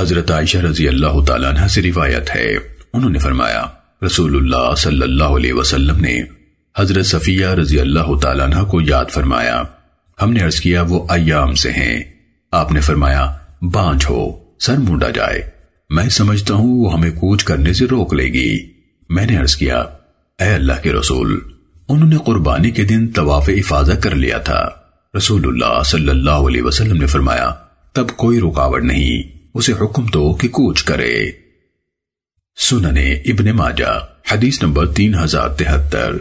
حضرت عائشہ رضی اللہ تعالیٰ عنہ سے روایت ہے۔ انہوں نے فرمایا، رسول اللہ صلی اللہ علیہ وسلم نے حضرت صفیہ رضی اللہ تعالیٰ عنہ کو یاد فرمایا۔ ہم نے عرض کیا، وہ ایام سے ہیں۔ آپ نے فرمایا بانچ ہو، سر مونڈا جائے۔ میں سمجھتا ہوں وہ ہمیں کوچ کرنے سے روک لے گی۔ میں نے عرض کیا، اے اللہ کے رسول، انہوں نے قربانی کے دن طواف افاظہ کر لیا تھا۔ رسول اللہ صلی اللہ علیہ وسلم نے فرمایا، تب کوئی رکاوٹ نہیں۔ اسے حکم تو کہ کوچ کرے۔ سننے ابن ماجہ حدیث نمبر تین ہزار تہتر۔